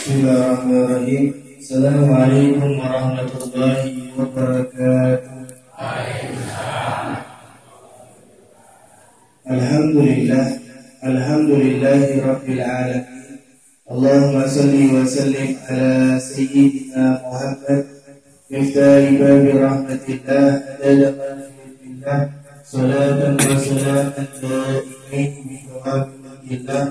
Bismillahirrahmanirrahim. Assalamualaikum warahmatullahi wabarakatuh. Alhamdulillah. Alhamdulillahi rabbil alamin. Allahumma salli wa sallim ala sayyidina Muhammad miftah babi rahmatillah adada ma salatan wa salaman daimain bi tawabbillah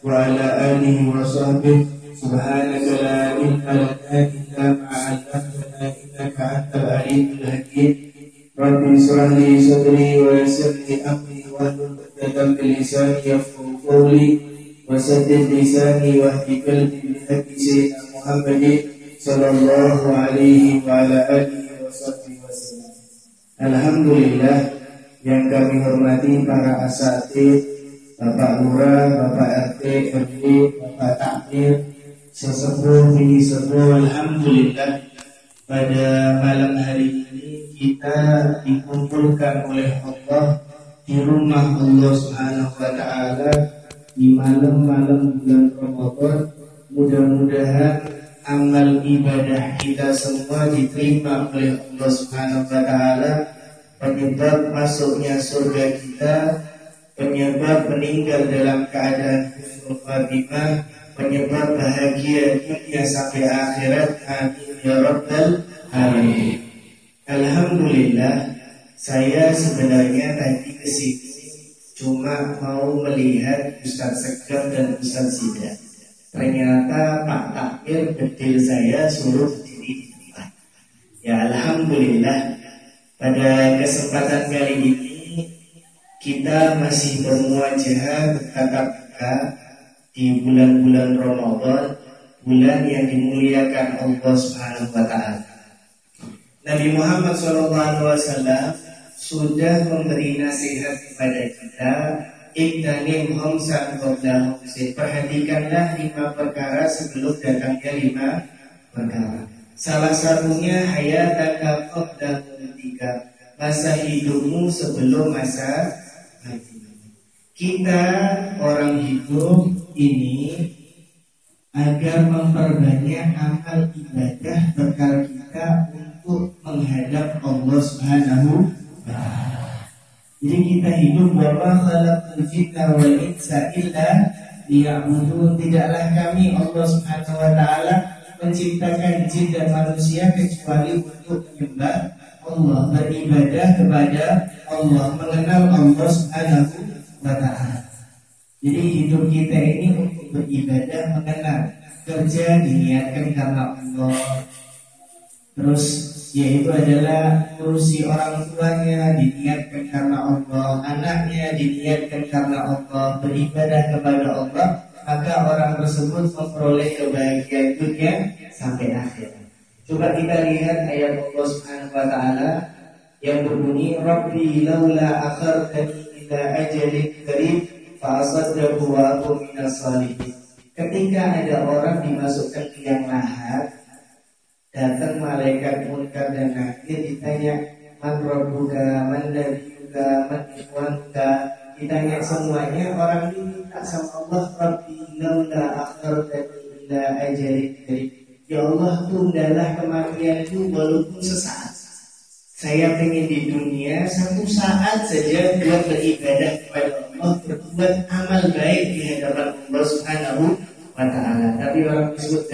wa ala alihi wa sahbihi سبحانك لا علم لنا إلا ما علمتنا إنك أنت العليم الحكيم رب اشرح لي صدري ويسر لي أمري واحلل عقدة من لساني يفقهوا قولي وسدد لساني واهد قلبي بهدي سيدنا محمد صلى الله عليه وعلى آله وصحبه وسلم Alhamdulillah yang kami hormati para asatid, Bapak Lurah, Bapak RT, RW, Bapak Takmir, sesepuh ini sesepuh Alhamdulillah. Pada malam hari ini kita dikumpulkan oleh Allah di rumah Allah Subhanahu wa taala di malam-malam bulan Ramadan. Mudah-mudahan amal ibadah kita semua diterima oleh Allah Subhanahu wa taala. Penyebab masuknya surga kita penyebab meninggal dalam keadaan husnul khatimah penyebab bahagia dunia sampai akhirat amin ya rabbal alamin Alhamdulillah saya sebenarnya tadi ke sini cuma mau melihat Ustaz Segar dan Ustaz Sida. Ternyata Pak Takir betul saya suruh berdiri. Ya Alhamdulillah pada kesempatan kali ini kita masih bermuajah bertatap muka di bulan-bulan Ramadan, bulan yang dimuliakan Allah Subhanahu wa taala. Nabi Muhammad SAW sudah memberi nasihat kepada kita Iktanim homsan qabla homsin Perhatikanlah lima perkara sebelum datangnya lima perkara. Salah satunya hayataka qabla mutika Masa hidupmu sebelum masa mati Kita orang hidup ini agar memperbanyak amal ibadah bekal kita untuk menghadap Allah Subhanahu wa Jadi kita hidup bahwa khalaqul jinna wal insa illa liya'budun. Tidaklah kami Allah Subhanahu wa taala menciptakan jin dan manusia kecuali untuk menyembah Allah, beribadah kepada Allah, mengenal Allah Subhanahu wa taala. Jadi hidup kita ini untuk beribadah mengenal kerja diniatkan karena Allah. Terus yaitu adalah urusi orang tuanya diniatkan karena Allah, anaknya diniatkan karena Allah, beribadah kepada Allah, maka orang tersebut memperoleh kebahagiaan dunia sampai akhir. Coba kita lihat ayat Allah Subhanahu wa taala yang berbunyi Rabbi laula akhartani ila ajalin qarib Fa'asaddaku wa salihin Ketika ada orang dimasukkan ke yang lahat Datang malaikat munkar dan nakir ditanya Man rabbuka, man nabiyuka, man ikhwanuka Ditanya semuanya orang ini minta sama Allah Rabbi laula akhartani ila ajalin Ya Allah tundalah kematianku walaupun sesaat saya pengen di dunia satu saat saja buat beribadah kepada Allah, berbuat amal baik di hadapan Allah Subhanahu wa taala. Tapi orang disebut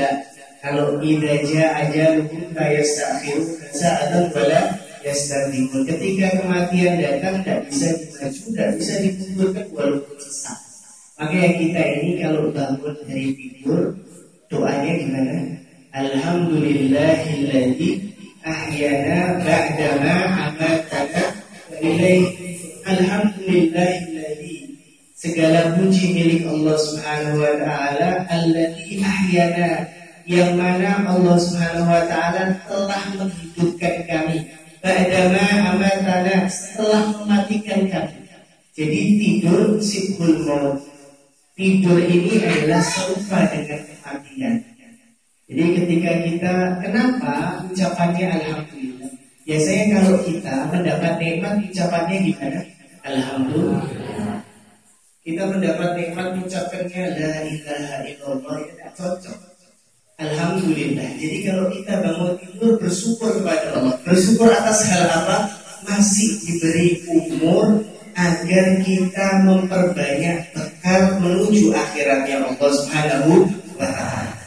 kalau idaja aja lukum yastakhiru sa'atan wala yastaqdimun. Ketika kematian datang tidak bisa dimaju, tidak bisa dikuburkan walaupun sesaat. Makanya kita ini kalau bangun dari tidur doanya gimana? Alhamdulillahilladzi ahyana ba'dama amatana ilaih alhamdulillahilladzi segala puji milik Allah Subhanahu wa taala alladzi ahyana yang mana Allah Subhanahu wa taala telah menghidupkan kami. ba'dama amatana setelah mematikan kami. Jadi tidur sibul maut. Tidur ini adalah serupa dengan kematian jadi ketika kita kenapa ucapannya alhamdulillah? Biasanya kalau kita mendapat nikmat ucapannya gimana? Alhamdulillah. Kita mendapat nikmat ucapannya la ilaha illallah tidak cocok. Alhamdulillah. Jadi kalau kita bangun tidur bersyukur kepada Allah. Bersyukur atas hal apa? Masih diberi umur agar kita memperbanyak bekal menuju akhiratnya Allah Subhanahu wa taala.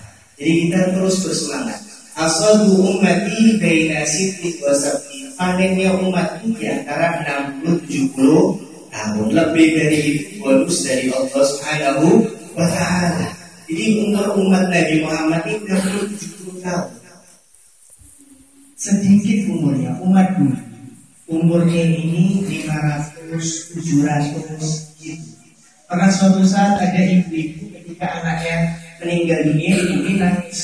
Jadi kita terus bersemangat. Asadu ummati baina siti wa sabti. Panennya umat di antara 60 70 tahun. Lebih dari itu bonus dari Allah Subhanahu wa taala. Jadi umur umat Nabi Muhammad ini 60 70 tahun. Sedikit umurnya umat dulu. Umurnya ini 500 700 gitu. Pernah suatu saat ada ibu-ibu ketika anaknya meninggal dunia ini nangis.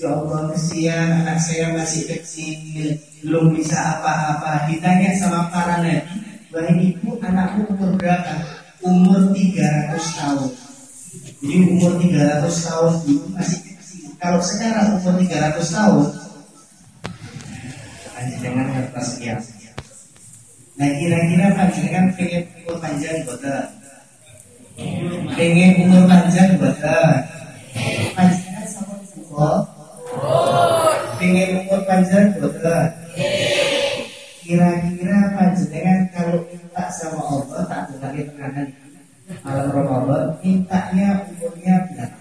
Ya Allah kesian anak saya masih kecil. Belum bisa apa-apa. Ditanya sama para nabi Wahai ibu anakmu umur berapa? Umur 300 tahun. Jadi umur 300 tahun itu masih kecil. Kalau sekarang umur 300 tahun Jangan kertas sekian Nah kira-kira panjenengan pengen umur panjang betul Pengen umur panjang betul Panjenengan Pengen umur panjang betul. Kira-kira panjenengan kalau minta sama Allah tak lagi tengahan malam Ramadan mintanya umurnya berapa?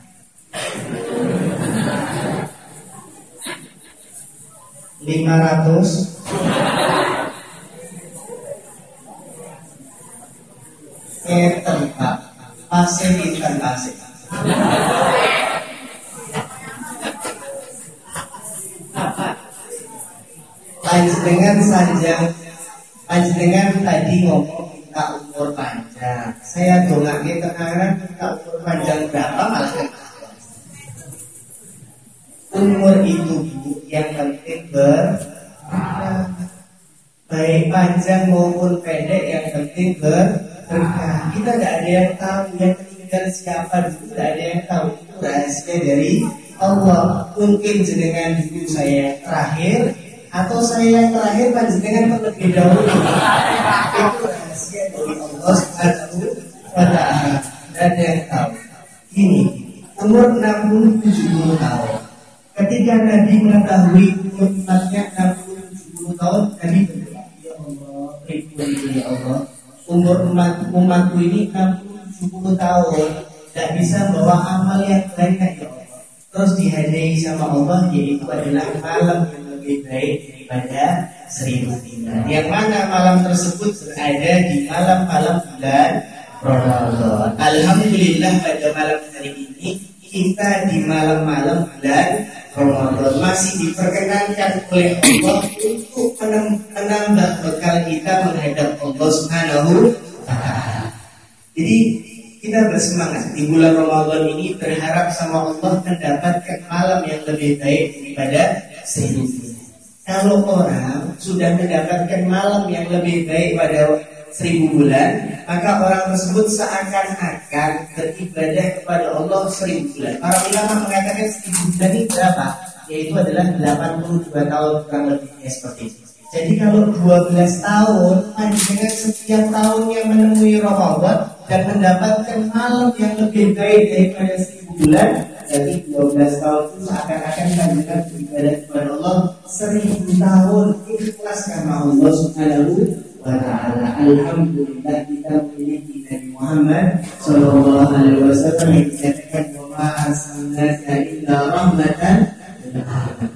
Lima ratus meter pak, pasir pasir. Panjenengan saja. Panjenengan tadi ngomong minta umur panjang. Saya dongake tenanan minta umur panjang berapa malah umur itu bu yang penting ber baik panjang maupun pendek yang penting berkah. Kita nggak ada yang tahu yang meninggal siapa dulu nggak ada yang tahu itu rahasia dari Allah. Mungkin jenengan dulu saya terakhir atau saya yang terakhir panjenengan terlebih dahulu. Itu rahasia dari Allah Subhanahu wa taala. Dan yang tahu ini umur 60 70 tahun. Ketika Nabi mengetahui umur umatnya 60 70 tahun Nabi berdoa ya Allah ribu ya Allah umur umat umatku ini 60 70 tahun tidak bisa bawa amal yang banyak ya Allah. Terus dihadiahi sama Allah yaitu adalah malam yang lebih baik daripada seribu bulan. Yang mana malam tersebut berada di malam-malam bulan Ramadan. Alhamdulillah pada malam hari ini kita di malam-malam bulan Ramadan masih diperkenankan oleh Allah untuk menambah bekal kita menghadap Allah Subhanahu Jadi kita bersemangat di bulan Ramadan ini berharap sama Allah mendapatkan malam yang lebih baik daripada bulan. Kalau orang sudah mendapatkan malam yang lebih baik pada seribu bulan, maka orang tersebut seakan-akan beribadah kepada Allah seribu bulan. Para ulama mengatakan seribu bulan ini berapa? Yaitu adalah 82 tahun kurang lebihnya seperti itu. Jadi kalau 12 tahun, dengan setiap tahunnya menemui Ramadan dan mendapatkan malam yang lebih baik daripada seribu bulan, jadi 12 tahun itu seakan-akan kandidat beribadah kepada Allah seribu tahun ikhlas karena Allah Subhanahu wa taala. Alhamdulillah kita memiliki Nabi Muhammad sallallahu alaihi wasallam yang dikatakan bahwa arsalnaka illa rahmatan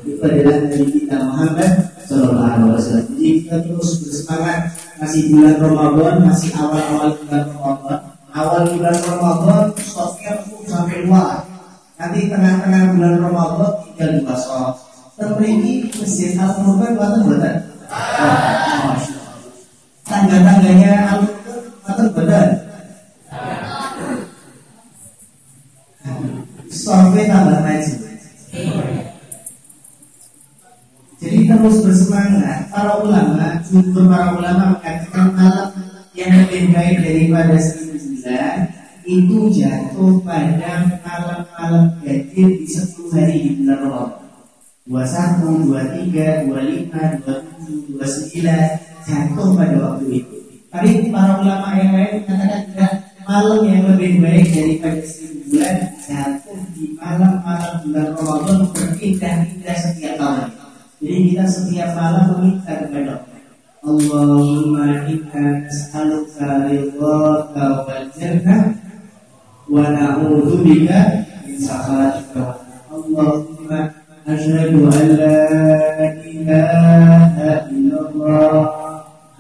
itu adalah Nabi kita Muhammad sallallahu alaihi wasallam. Jadi kita terus bersemangat masih bulan Ramadan, masih awal-awal bulan Ramadan. Awal bulan Ramadan stoknya sampai luar Nanti tengah-tengah bulan Ramadan tinggal di Basra. Terperingi Masjid Al-Qurban buatan buatan. Tangga-tangganya Al-Qurban buatan buatan. Sampai tambah maju. Jadi terus bersemangat. Para ulama, jumhur para ulama mengatakan malam yang lebih baik daripada seribu bulan itu jatuh pada malam-malam gadir di 10 hari di bulan Ramadan. 21, 23, 25, 27, 29 jatuh pada waktu itu. Tapi para ulama yang lain mengatakan tidak malam yang lebih baik daripada seribu bulan jatuh di malam-malam bulan Ramadan berpindah-pindah setiap malam. Jadi kita setiap malam meminta kepada Allah. Allahumma inna nas'aluka ridhaka ونعوذ بك من سخطك. اللهم أشهد أن لا إله إلا الله.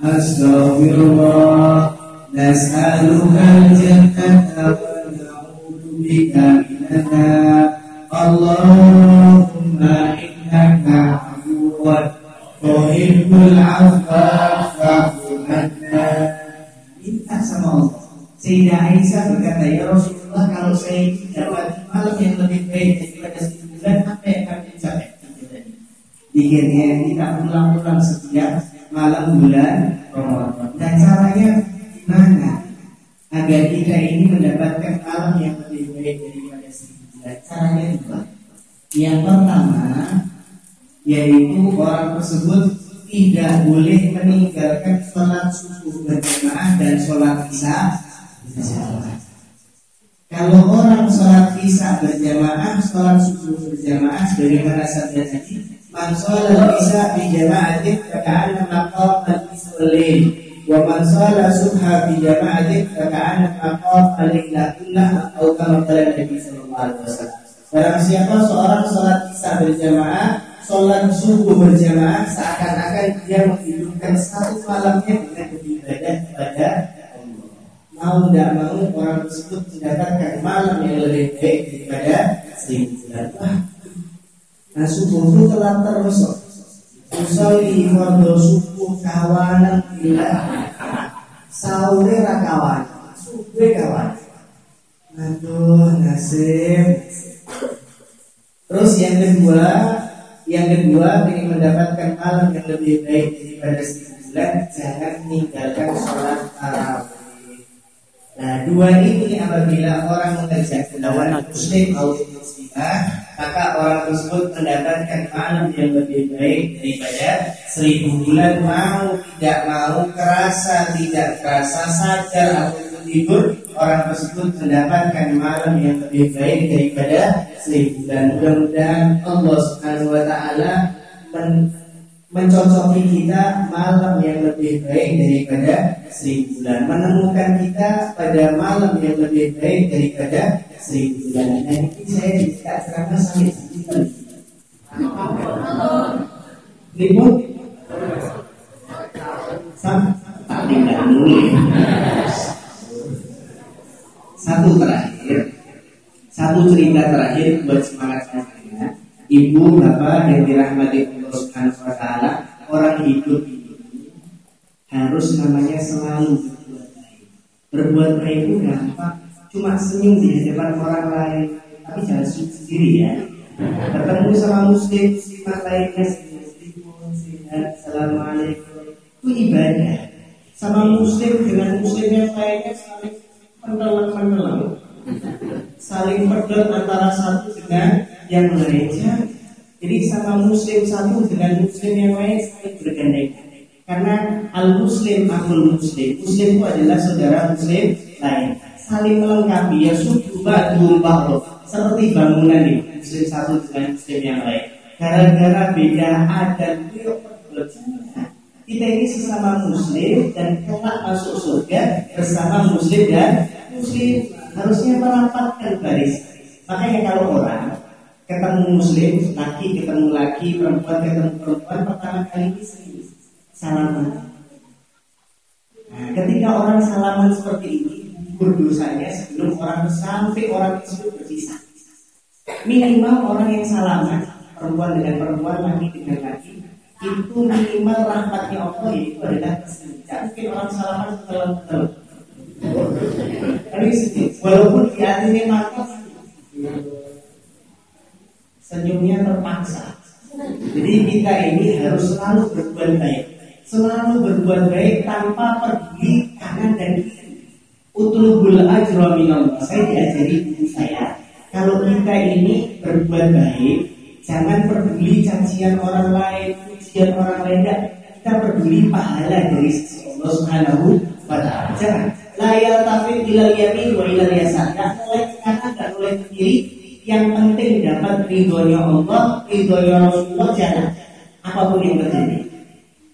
أستغفر الله نسألك الجنة ونعوذ بك من النار. اللهم إنك عفو. تحب العفو فاعف عنا. إن أحسن الله سيدنا عيسى berkata يا رسول Rasulullah kalau saya dapat malam yang lebih baik daripada seribu bulan apa yang kami capai Dikirnya kita ulang-ulang setiap malam bulan Ramadan dan caranya Mana agar kita ini mendapatkan alam yang lebih baik daripada bulan? Caranya dua. Yang pertama yaitu orang tersebut tidak boleh meninggalkan sholat subuh berjamaah dan sholat isya. Kalau orang sholat isya berjamaah, sholat subuh berjamaah, sebagaimana sabda tadi, man sholat isya berjamaah, kekaan maqam al-isra wa man shala subha fi jama'atin fa ka'anna aqam alaina kullah atau kama qala Nabi sallallahu. Barang siapa seorang sholat isya berjamaah, sholat subuh berjamaah, seakan-akan dia menghidupkan satu malamnya dengan beribadah kepada. Mau tidak mau orang tersebut mendapatkan malam yang lebih baik daripada seribu bulan. Nah itu telah terus Usolli fardhu subuh kawanan bila. Saure rakawan Subuh kawan. Aduh nasib. Terus yang kedua Yang kedua ingin mendapatkan malam yang lebih baik daripada bulan Jangan meninggalkan sholat tarawih Nah dua ini apabila orang mengerjakan muslim atau muslimah maka orang tersebut mendapatkan malam yang lebih baik daripada seribu bulan. Mau tidak mau kerasa tidak kerasa sadar atau tidur orang tersebut mendapatkan malam yang lebih baik daripada seribu bulan. Mudah-mudahan Allah Subhanahu Wa Taala mencocoki kita malam yang lebih baik daripada seribu bulan menemukan kita pada malam yang lebih baik daripada seribu bulan nah ini saya bisa ceramah sampai sejuta ribut. Tak satu terakhir. Satu cerita terakhir buat semangat saya. Ibu bapak yang dirahmati Subhanahu wa taala, orang hidup ini harus namanya selalu berbuat baik. Berbuat baik itu gampang, cuma senyum di hadapan orang lain, tapi jangan sendiri ya. Ketemu sama muslim, muslimah lainnya, muslim, assalamualaikum, itu ibadah. Sama muslim dengan muslim yang lainnya saling menelan menelan, saling pedot antara satu dengan yang lainnya jadi sama muslim satu dengan muslim yang lain saling bergandengan. Karena al muslim akul muslim. Muslim itu adalah saudara muslim lain. Saling melengkapi ya sudah loh. Seperti bangunan nih muslim satu dengan muslim yang lain. Gara-gara beda adat itu kita ini sesama muslim dan kelak masuk surga bersama muslim dan muslim harusnya merapatkan baris. Makanya kalau orang ketemu muslim, laki ketemu laki, perempuan ketemu perempuan, pertama kali ini serius salaman. Nah, ketika orang salaman seperti ini, berdosanya sebelum orang sampai orang tersebut berpisah. Minimal orang yang salaman, perempuan dengan perempuan, laki dengan laki, itu minimal rahmatnya Allah itu adalah kesenjangan. Mungkin orang salaman setelah betul. Tapi walaupun di hatinya mata senyumnya terpaksa. Jadi kita ini harus selalu berbuat baik, selalu berbuat baik tanpa peduli kanan dan kiri. Utlubul ajra minallah. Saya diajari ibu saya, kalau kita ini berbuat baik, jangan peduli cacian orang lain, pujian orang lain, kita peduli pahala dari Allah Subhanahu wa taala. Jangan layar tapi ilal yamin wa ilal yasar. Gak boleh kanan, gak boleh kiri. Yang penting dapat ridhonya Allah, ridhonya Rasulullah jalan. Apa pun yang terjadi.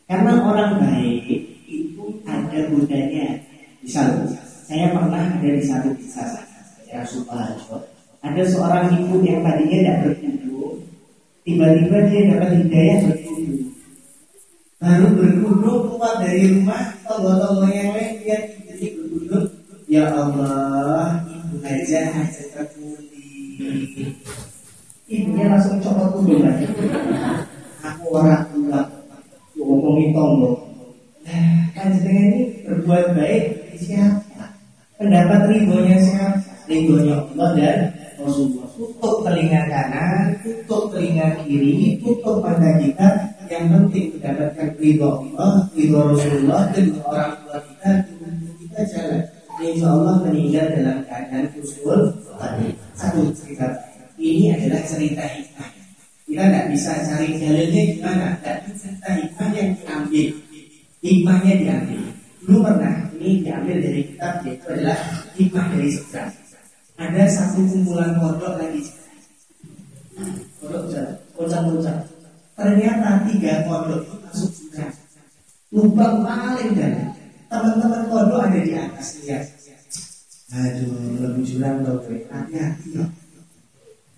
Karena orang baik itu ada budaya. Misal, saya pernah ada di satu kisah saya suka Ada seorang ibu yang tadinya tidak berkudu, tiba-tiba dia dapat hidayah berkudu. Baru berkudu keluar dari rumah, tonggo-tonggo yang lain dia jadi berkudu. Ya Allah, ibu aja aja. Ibunya langsung copot kudu lagi. Aku orang tua, ngomongin tonggo. Nah, kan ini berbuat baik siapa? Pendapat ribonya siapa? Ribonya Allah dan Rasulullah. Tutup telinga kanan, tutup telinga kiri, tutup mata kita. Yang penting mendapatkan ridho Allah, ridho Rasulullah dan orang tua kita, kita jalan. Insya Allah meninggal dalam keadaan usul satu cerita. Cerita hikmah. Kita tidak bisa cari jalannya gimana. Tapi cerita hikmah yang diambil, hikmahnya diambil. Dulu pernah ini diambil dari kitab yaitu adalah hikmah dari sejarah. Ada satu kumpulan kodok lagi. Kodok jalan, kocak-kocak. Ternyata tiga kodok masuk jurang. Lubang paling dalam. Teman-teman kodok ada di atas lihat. Aduh, lebih jurang loh, hati-hati ya.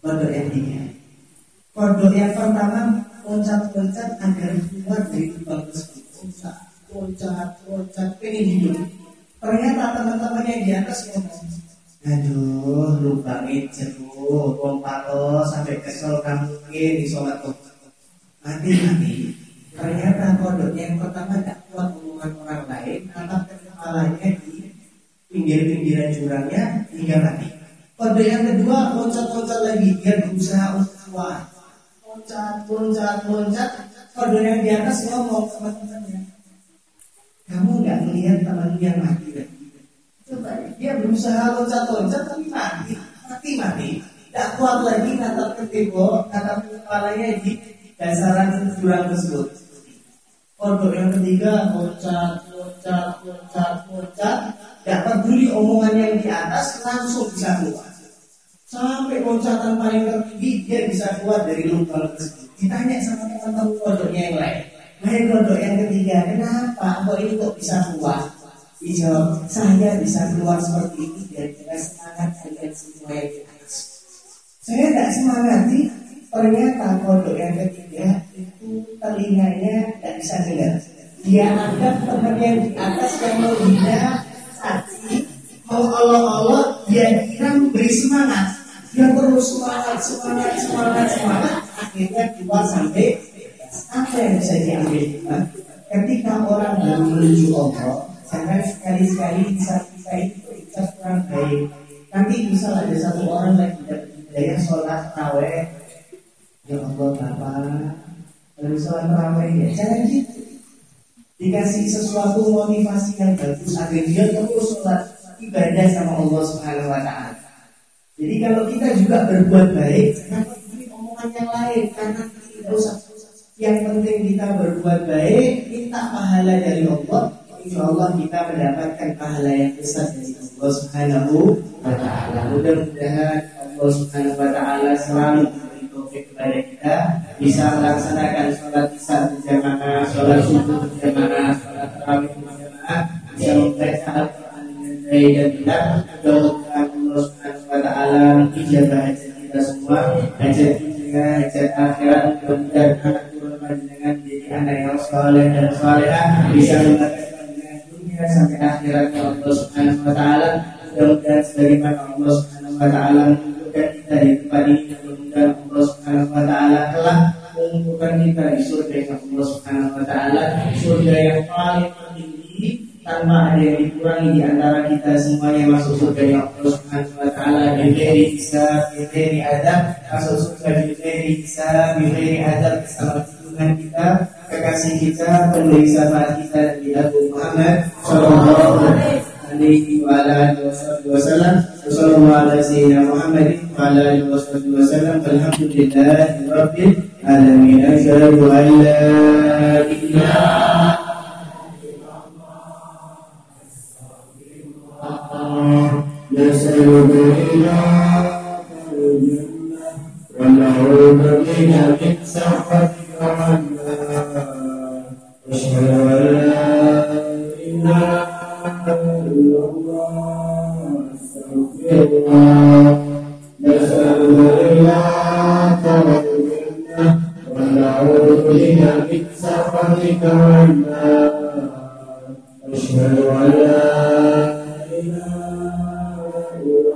Kodok yang tiga. Yang pertama loncat-loncat agar keluar dari lubang. Loncat, loncat, loncat, pengen hidup. Ternyata teman-temannya di atas ngomong, Aduh, lubangin jeruk, wong palo sampai kesel kamu di sholat kok. Mati mati. Ternyata kodok yang pertama tak kuat hubungan orang lain, ke kepalanya di pinggir-pinggiran jurangnya hingga mati. Yang kedua loncat-loncat lagi, dia berusaha untuk kuat. Loncat, loncat, loncat. Yang di atas ngomong sama temannya, kamu nggak melihat teman yang mati kan? Coba dia berusaha loncat-loncat tapi mati, mati mati. Tidak kuat lagi natap ke tembok, natap kepalanya di dasaran jurang tersebut. Kodok yang ketiga loncat, loncat, loncat, loncat. Tidak peduli omongan yang di atas langsung bisa keluar. Sampai loncatan paling tertinggi dia bisa keluar dari lubang tersebut. Ditanya sama teman-teman kodoknya yang lain. Hai kodok yang ketiga, kenapa kok ini kok bisa keluar? Dijawab, saya bisa keluar seperti ini dan dengan semangat kalian semua yang di atas. Saya tidak semangati, ternyata kodok yang ketiga itu telinganya tidak bisa dengar. Dia anggap teman yang di atas yang menghina, mau Allah-Allah, dia kira memberi semangat. Dia terus semangat, semangat, semangat, semangat. Akhirnya keluar sampai apa yang bisa diambil? Ketika orang baru menuju Allah, Jangan sekali-sekali bisa kita itu bisa kurang baik. Nanti bisa ada satu orang lagi dapat hidayah sholat raweh. Ya Allah Bapak, lalu sholat raweh ya. Jangan gitu. Dikasih sesuatu motivasi yang bagus agar dia terus sholat ibadah sama Allah Subhanahu Wa Taala. Jadi kalau kita juga berbuat baik, jangan peduli omongan yang lain karena kita usah. Yang penting kita berbuat baik, minta pahala dari Allah, insya Allah kita mendapatkan pahala yang besar dari Allah Subhanahu wa taala. Mudah-mudahan Allah Subhanahu wa taala selalu memberi taufik kepada kita bisa melaksanakan sholat isya berjamaah, sholat subuh berjamaah, sholat tarawih berjamaah, bisa membaca baik dan benar. Mudah-mudahan Allah Subhanahu wa taala ijabah hajat kita semua, hajat dunia, hajat akhirat, mudah-mudahan anak turun dengan menjadi anak yang soleh dan solehah bisa mendapatkan dunia sampai akhiratnya Allah Subhanahu wa taala. Mudah-mudahan sebagaimana Allah Subhanahu wa taala menunjukkan kita di tempat ini mudah-mudahan Allah Subhanahu wa taala telah mengumpulkan kita di surga yang Allah Subhanahu wa taala, surga yang paling tinggi tanpa ada yang dikurangi di antara kita semuanya masuk surga yang Allah Subhanahu wa taala bighairi hisab, bighairi adab, masuk surga bighairi hisab, bighairi adab bersama junjungan kita kekasih kita, pemberi syafaat kita Nabi Abu Muhammad Sallallahu alaihi wa alihi wasallam. Sallallahu ala sayyidina Muhammad wa ala alihi wasallam. Alhamdulillahi rabbil alamin. Asyhadu an la ilaha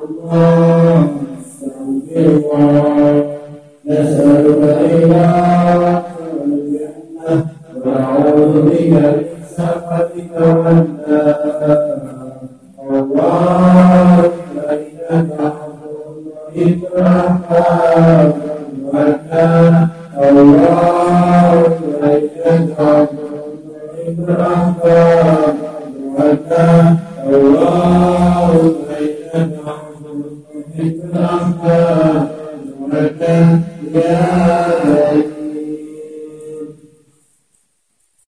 Allah, salve